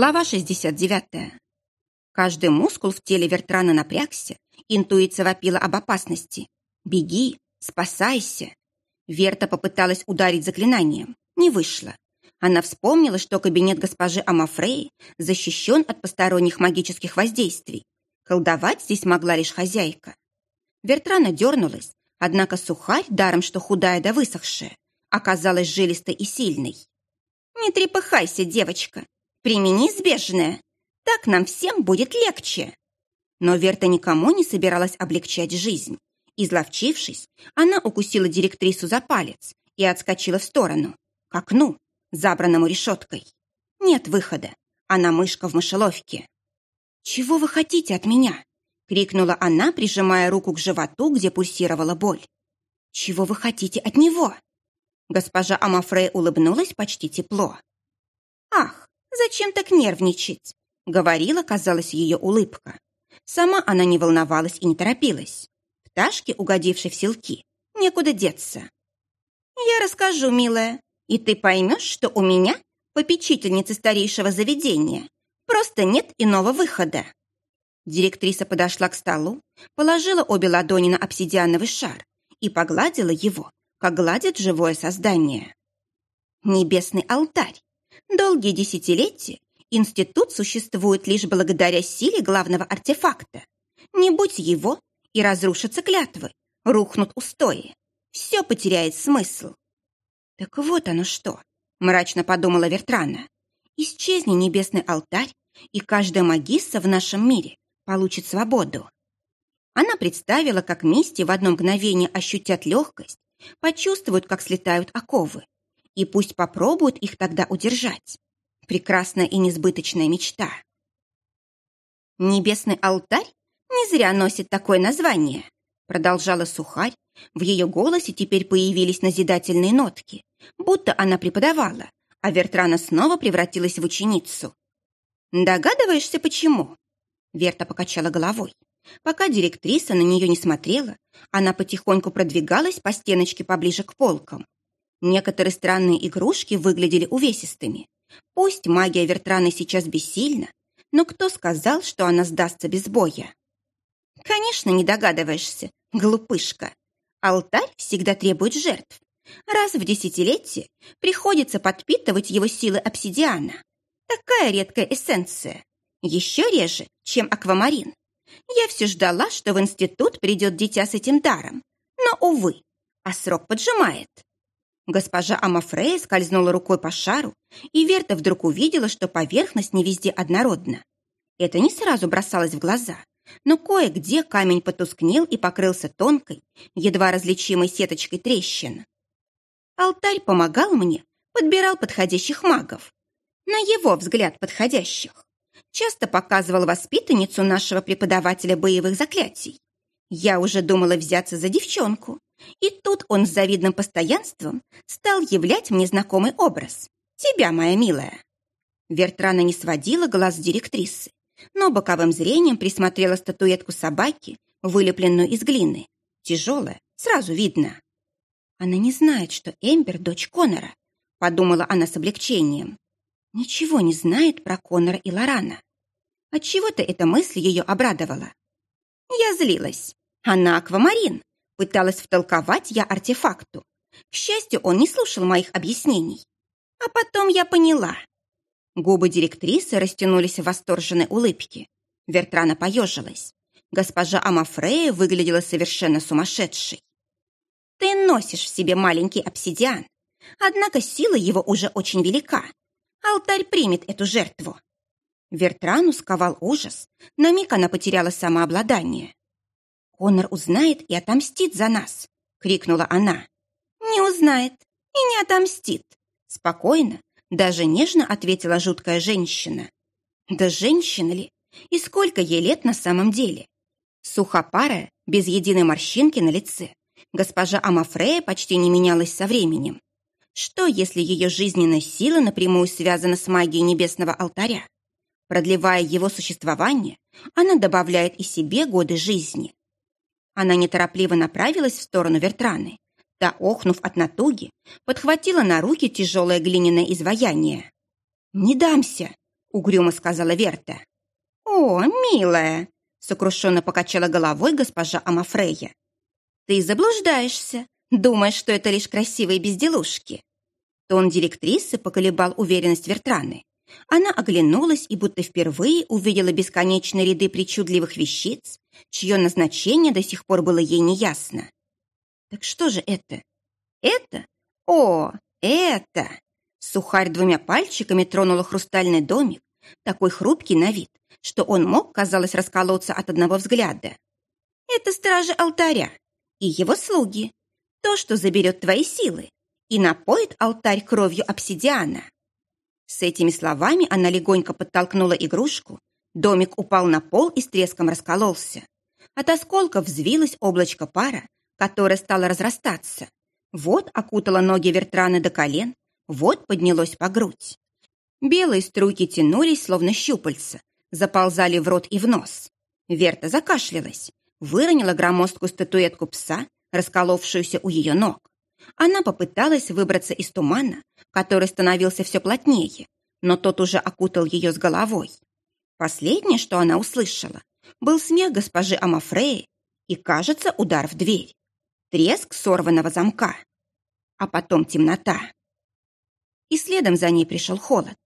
Глава 69. Каждый мускул в теле Вертрана напрягся, интуиция вопила об опасности. «Беги, спасайся!» Верта попыталась ударить заклинанием. Не вышло. Она вспомнила, что кабинет госпожи Амафреи защищен от посторонних магических воздействий. Колдовать здесь могла лишь хозяйка. Вертрана дернулась, однако сухарь, даром что худая да высохшая, оказалась жилистой и сильной. «Не трепыхайся, девочка!» Прими неизбежное. Так нам всем будет легче. Но Верта никому не собиралась облегчать жизнь. Изловчившись, она укусила директрису за палец и отскочила в сторону, к окну, забранному решеткой. Нет выхода. Она мышка в мышеловке. «Чего вы хотите от меня?» — крикнула она, прижимая руку к животу, где пульсировала боль. «Чего вы хотите от него?» Госпожа Амафрей улыбнулась почти тепло. «Ах, «Зачем так нервничать?» — говорила, казалось, ее улыбка. Сама она не волновалась и не торопилась. Пташки, угодившей в селки, некуда деться. «Я расскажу, милая, и ты поймешь, что у меня, попечительницы старейшего заведения, просто нет иного выхода». Директриса подошла к столу, положила обе ладони на обсидиановый шар и погладила его, как гладит живое создание. «Небесный алтарь Долгие десятилетия институт существует лишь благодаря силе главного артефакта. Не будь его, и разрушатся клятвы, рухнут устои. Все потеряет смысл. Так вот оно что, мрачно подумала Вертрана. Исчезни небесный алтарь, и каждая магисса в нашем мире получит свободу. Она представила, как вместе в одно мгновение ощутят легкость, почувствуют, как слетают оковы, и пусть попробуют их тогда удержать. Прекрасная и несбыточная мечта. «Небесный алтарь не зря носит такое название», продолжала Сухарь. В ее голосе теперь появились назидательные нотки, будто она преподавала, а Вертрана снова превратилась в ученицу. «Догадываешься, почему?» Верта покачала головой. Пока директриса на нее не смотрела, она потихоньку продвигалась по стеночке поближе к полкам. Некоторые странные игрушки выглядели увесистыми. Пусть магия Вертраны сейчас бессильна, но кто сказал, что она сдастся без боя? Конечно, не догадываешься, глупышка. Алтарь всегда требует жертв. Раз в десятилетие приходится подпитывать его силы обсидиана. Такая редкая эссенция. Еще реже, чем аквамарин. Я все ждала, что в институт придет дитя с этим даром. Но, увы, а срок поджимает. Госпожа Амафрея скользнула рукой по шару, и Верта вдруг увидела, что поверхность не везде однородна. Это не сразу бросалось в глаза, но кое-где камень потускнел и покрылся тонкой, едва различимой сеточкой трещин. Алтарь помогал мне, подбирал подходящих магов. На его взгляд подходящих. Часто показывал воспитанницу нашего преподавателя боевых заклятий. Я уже думала взяться за девчонку, и тут он с завидным постоянством стал являть мне знакомый образ. Тебя, моя милая. Вертрана не сводила глаз директрисы, но боковым зрением присмотрела статуэтку собаки, вылепленную из глины. Тяжелая, сразу видно. Она не знает, что Эмбер — дочь Конора, подумала она с облегчением. Ничего не знает про Конора и Лорана. Отчего-то эта мысль ее обрадовала. Я злилась. Она аквамарин, Пыталась втолковать я артефакту. К счастью, он не слушал моих объяснений. А потом я поняла. Губы директрисы растянулись в восторженной улыбке. Вертрана поежилась. Госпожа Амафрея выглядела совершенно сумасшедшей. «Ты носишь в себе маленький обсидиан, однако сила его уже очень велика. Алтарь примет эту жертву». Вертрану сковал ужас. На миг она потеряла самообладание. «Конор узнает и отомстит за нас!» — крикнула она. «Не узнает и не отомстит!» Спокойно, даже нежно ответила жуткая женщина. «Да женщина ли? И сколько ей лет на самом деле?» Сухопарая, без единой морщинки на лице, госпожа Амафрея почти не менялась со временем. Что, если ее жизненная сила напрямую связана с магией небесного алтаря? Продлевая его существование, она добавляет и себе годы жизни. Она неторопливо направилась в сторону Вертраны. Та, охнув от натуги, подхватила на руки тяжелое глиняное изваяние. «Не дамся!» — угрюмо сказала Верта. «О, милая!» — сокрушенно покачала головой госпожа Амафрея. «Ты заблуждаешься, думая, что это лишь красивые безделушки». Тон директрисы поколебал уверенность Вертраны. Она оглянулась и будто впервые увидела бесконечные ряды причудливых вещиц, чье назначение до сих пор было ей неясно. «Так что же это?» «Это? О, это!» Сухарь двумя пальчиками тронула хрустальный домик, такой хрупкий на вид, что он мог, казалось, расколоться от одного взгляда. «Это стражи алтаря и его слуги, то, что заберет твои силы и напоит алтарь кровью обсидиана». С этими словами она легонько подтолкнула игрушку, домик упал на пол и с треском раскололся. От осколков взвилось облачко пара, которое стало разрастаться. Вот окутало ноги Вертраны до колен, вот поднялось по грудь. Белые струйки тянулись, словно щупальца, заползали в рот и в нос. Верта закашлялась, выронила громоздкую статуэтку пса, расколовшуюся у ее ног. Она попыталась выбраться из тумана, который становился все плотнее, но тот уже окутал ее с головой. Последнее, что она услышала, был смех госпожи Амафреи и, кажется, удар в дверь. Треск сорванного замка. А потом темнота. И следом за ней пришел холод.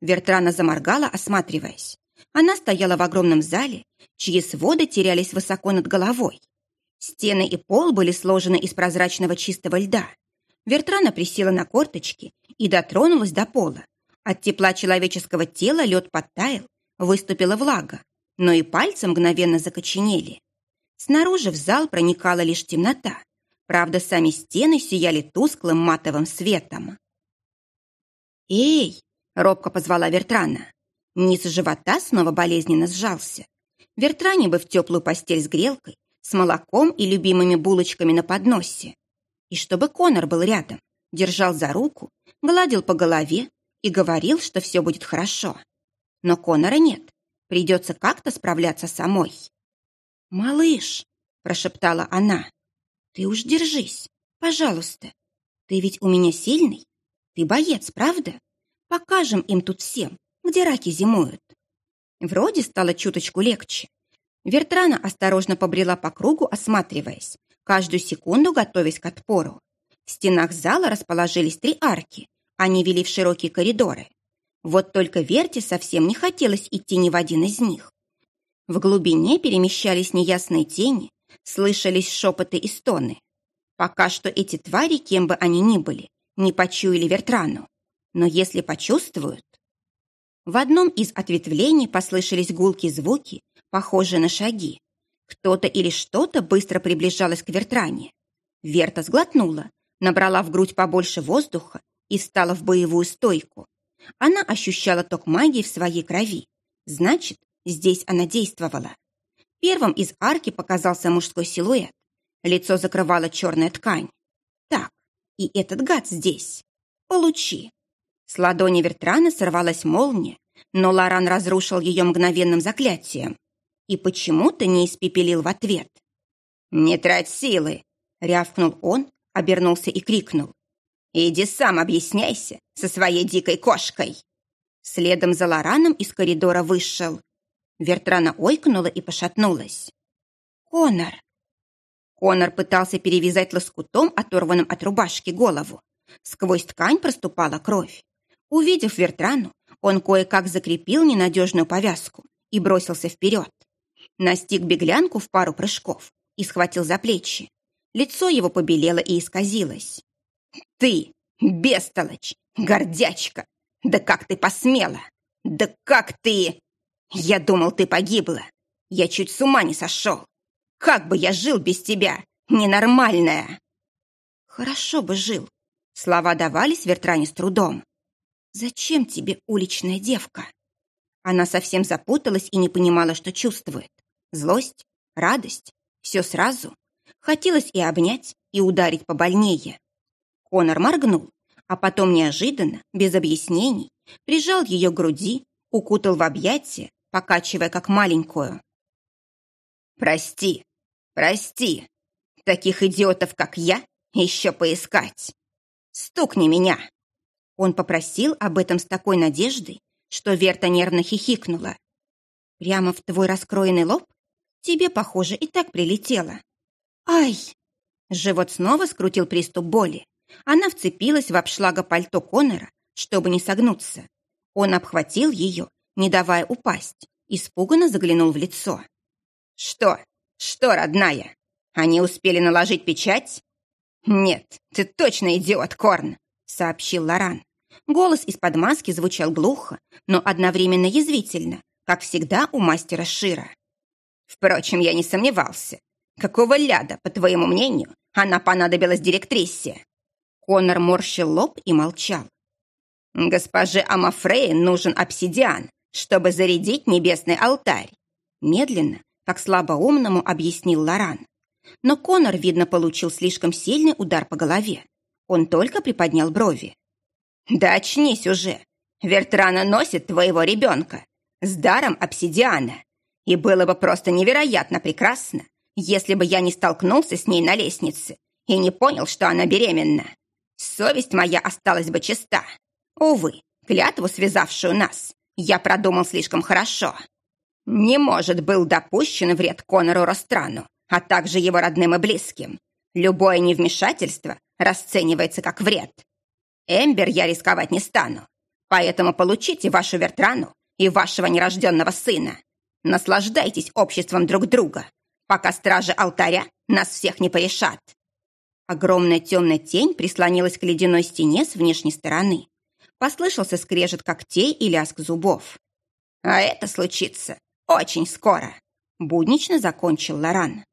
Вертрана заморгала, осматриваясь. Она стояла в огромном зале, чьи своды терялись высоко над головой. Стены и пол были сложены из прозрачного чистого льда. Вертрана присела на корточки и дотронулась до пола. От тепла человеческого тела лед подтаял, выступила влага, но и пальцы мгновенно закоченели. Снаружи в зал проникала лишь темнота. Правда, сами стены сияли тусклым матовым светом. «Эй!» — робко позвала Вертрана. Низ живота снова болезненно сжался. Вертране бы в теплую постель с грелкой, с молоком и любимыми булочками на подносе. И чтобы Конор был рядом, держал за руку, гладил по голове и говорил, что все будет хорошо. Но Конора нет, придется как-то справляться самой. «Малыш», — прошептала она, — «ты уж держись, пожалуйста. Ты ведь у меня сильный, ты боец, правда? Покажем им тут всем, где раки зимуют. Вроде стало чуточку легче. Вертрана осторожно побрела по кругу, осматриваясь, каждую секунду готовясь к отпору. В стенах зала расположились три арки, они вели в широкие коридоры. Вот только Верте совсем не хотелось идти ни в один из них. В глубине перемещались неясные тени, слышались шепоты и стоны. Пока что эти твари, кем бы они ни были, не почуяли Вертрану. Но если почувствуют... В одном из ответвлений послышались гулкие звуки, похожие на шаги. Кто-то или что-то быстро приближалось к Вертране. Верта сглотнула, набрала в грудь побольше воздуха и встала в боевую стойку. Она ощущала ток магии в своей крови. Значит, здесь она действовала. Первым из арки показался мужской силуэт. Лицо закрывала черная ткань. Так, и этот гад здесь. Получи. С ладони Вертрана сорвалась молния, но Лоран разрушил ее мгновенным заклятием и почему-то не испепелил в ответ. «Не трать силы!» — рявкнул он, обернулся и крикнул. «Иди сам объясняйся со своей дикой кошкой!» Следом за Лораном из коридора вышел. Вертрана ойкнула и пошатнулась. «Конор!» Конор пытался перевязать лоскутом, оторванным от рубашки, голову. Сквозь ткань проступала кровь. Увидев Вертрану, он кое-как закрепил ненадежную повязку и бросился вперед. Настиг беглянку в пару прыжков и схватил за плечи. Лицо его побелело и исказилось. «Ты, бестолочь, гордячка! Да как ты посмела! Да как ты...» «Я думал, ты погибла! Я чуть с ума не сошел! Как бы я жил без тебя, ненормальная!» «Хорошо бы жил!» Слова давались Вертране с трудом. «Зачем тебе уличная девка?» Она совсем запуталась и не понимала, что чувствует. Злость, радость, все сразу. Хотелось и обнять, и ударить побольнее. Конор моргнул, а потом неожиданно, без объяснений, прижал ее к груди, укутал в объятия, покачивая как маленькую. «Прости, Прости, таких идиотов, как я, еще поискать. Стукни меня. Он попросил об этом с такой надеждой, что Верта нервно хихикнула. «Прямо в твой раскроенный лоб? Тебе, похоже, и так прилетело». «Ай!» Живот снова скрутил приступ боли. Она вцепилась в обшлага пальто Конора, чтобы не согнуться. Он обхватил ее, не давая упасть, испуганно заглянул в лицо. «Что? Что, родная? Они успели наложить печать?» «Нет, ты точно идиот, Корн!» — сообщил Лоран. Голос из-под маски звучал глухо, но одновременно язвительно, как всегда у мастера Шира. Впрочем, я не сомневался. Какого ляда, по твоему мнению, она понадобилась директрисе? Конор морщил лоб и молчал. Госпоже Амафрее нужен обсидиан, чтобы зарядить небесный алтарь. Медленно, как слабоумному, объяснил Лоран. Но Конор, видно, получил слишком сильный удар по голове. Он только приподнял брови. «Да очнись уже! Вертрана носит твоего ребенка с даром обсидиана. И было бы просто невероятно прекрасно, если бы я не столкнулся с ней на лестнице и не понял, что она беременна. Совесть моя осталась бы чиста. Увы, клятву, связавшую нас, я продумал слишком хорошо. Не может был допущен вред Конору Ространу, а также его родным и близким. Любое невмешательство расценивается как вред. Эмбер я рисковать не стану, поэтому получите вашу Вертрану и вашего нерожденного сына. Наслаждайтесь обществом друг друга, пока стражи алтаря нас всех не порешат. Огромная темная тень прислонилась к ледяной стене с внешней стороны. Послышался скрежет когтей и лязг зубов. А это случится очень скоро. Буднично закончил Лоран.